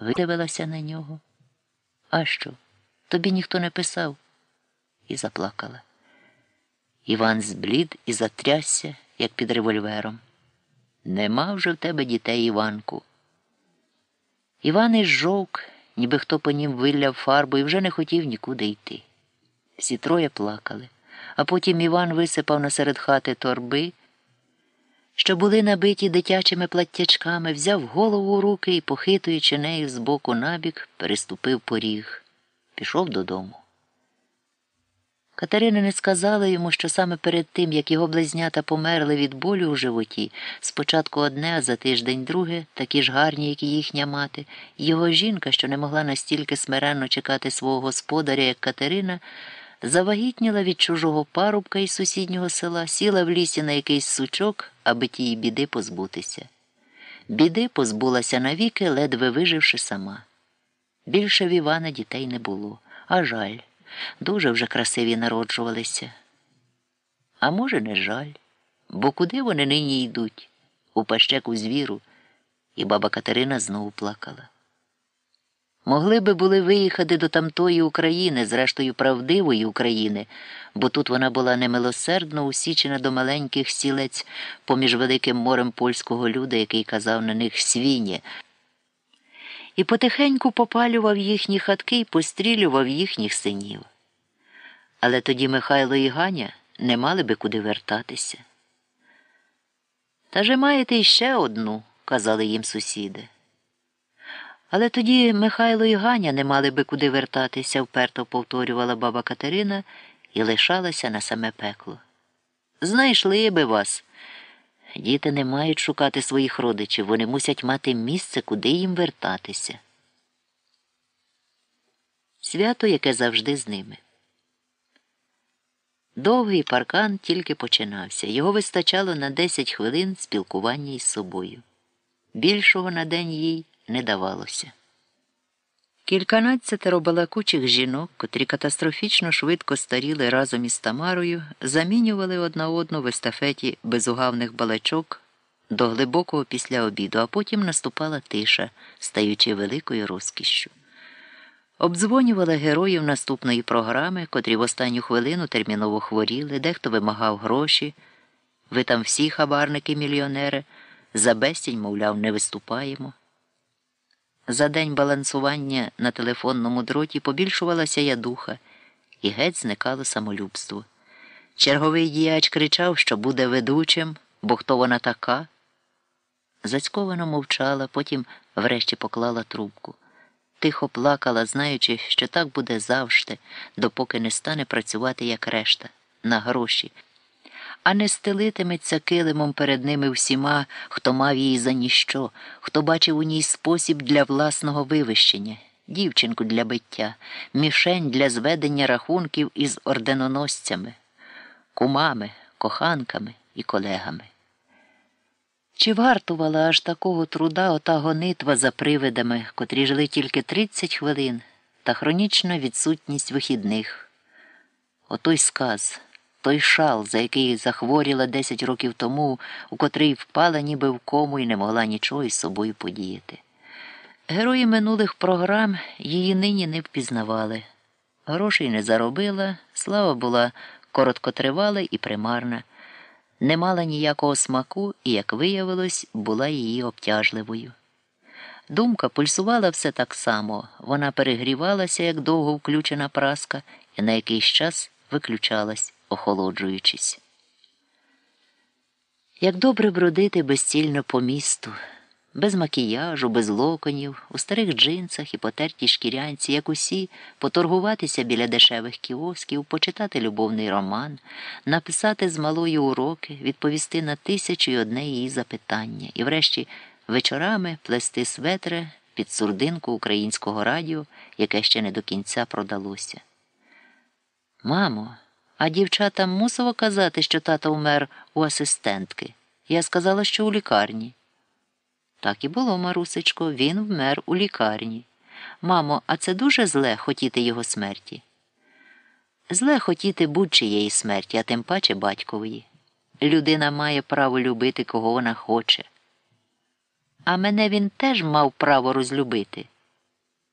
видивилася на нього. А що? Тобі ніхто не писав? І заплакала. Іван зблід і затрясся, як під револьвером. Нема вже в тебе дітей, Іванку. Іван із жовк, ніби хто по нім вилляв фарбу і вже не хотів нікуди йти. Всі троє плакали, а потім Іван висипав насеред хати торби, що були набиті дитячими платтячками, взяв голову у руки і, похитуючи нею з боку набік, переступив поріг, пішов додому. Катерина не сказала йому, що саме перед тим, як його близнята померли від болю у животі, спочатку одне, а за тиждень друге, такі ж гарні, як і їхня мати, його жінка, що не могла настільки смиренно чекати свого господаря, як Катерина, завагітніла від чужого парубка із сусіднього села, сіла в лісі на якийсь сучок, аби тієї біди позбутися. Біди позбулася навіки, ледве виживши сама. Більше в Івана дітей не було, а жаль. Дуже вже красиві народжувалися. А може, не жаль, бо куди вони нині йдуть? У пащеку звіру, і баба Катерина знову плакала. Могли би були виїхати до тамтої України, зрештою правдивої України, бо тут вона була немилосердно усічена до маленьких сілець поміж великим морем польського люда, який казав на них свіні і потихеньку попалював їхні хатки і пострілював їхніх синів. Але тоді Михайло і Ганя не мали би куди вертатися. Та же маєте іще одну, казали їм сусіди. Але тоді Михайло і Ганя не мали би куди вертатися, вперто повторювала баба Катерина і лишалася на саме пекло. Знайшли би вас. Діти не мають шукати своїх родичів, вони мусять мати місце, куди їм вертатися. Свято, яке завжди з ними. Довгий паркан тільки починався. Його вистачало на 10 хвилин спілкування із собою. Більшого на день їй не давалося. Кільканадцятеро балакучих жінок, котрі катастрофічно швидко старіли разом із Тамарою, замінювали одна одну в естафеті безугавних балачок до глибокого після обіду, а потім наступала тиша, стаючи великою розкішшю. Обдзвонювала героїв наступної програми, котрі в останню хвилину терміново хворіли, дехто вимагав гроші. Ви там всі хабарники мільйонери, за безцінь, мовляв, не виступаємо. За день балансування на телефонному дроті побільшувалася ядуха, і геть зникало самолюбство. Черговий діяч кричав, що буде ведучим, бо хто вона така. Зацьковано мовчала, потім врешті поклала трубку. Тихо плакала, знаючи, що так буде завжди, допоки не стане працювати як решта, на гроші а не стелитиметься килимом перед ними всіма, хто мав її за ніщо, хто бачив у ній спосіб для власного вивищення, дівчинку для биття, мішень для зведення рахунків із орденоносцями, кумами, коханками і колегами. Чи вартувала аж такого труда ота гонитва за привидами, котрі жили тільки 30 хвилин, та хронічна відсутність вихідних? Отой сказ той шал, за який захворіла десять років тому, у котрий впала ніби в кому і не могла нічого із собою подіяти. Герої минулих програм її нині не впізнавали. Грошей не заробила, слава була короткотривала і примарна, не мала ніякого смаку і, як виявилось, була її обтяжливою. Думка пульсувала все так само, вона перегрівалася, як довго включена праска, і на якийсь час виключалась охолоджуючись. Як добре бродити безцільно по місту, без макіяжу, без локонів, у старих джинсах і потертій шкірянці, як усі, поторгуватися біля дешевих кіосків, почитати любовний роман, написати з малої уроки, відповісти на тисячу й одне її запитання, і, врешті, вечорами плести светри під сурдинку українського радіо, яке ще не до кінця продалося. Мамо, а дівчатам мусило казати, що тато вмер у асистентки. Я сказала, що у лікарні. Так і було, Марусечко, він вмер у лікарні. Мамо, а це дуже зле хотіти його смерті. Зле хотіти будь-чиєї смерті, а тим паче батькової. Людина має право любити, кого вона хоче. А мене він теж мав право розлюбити.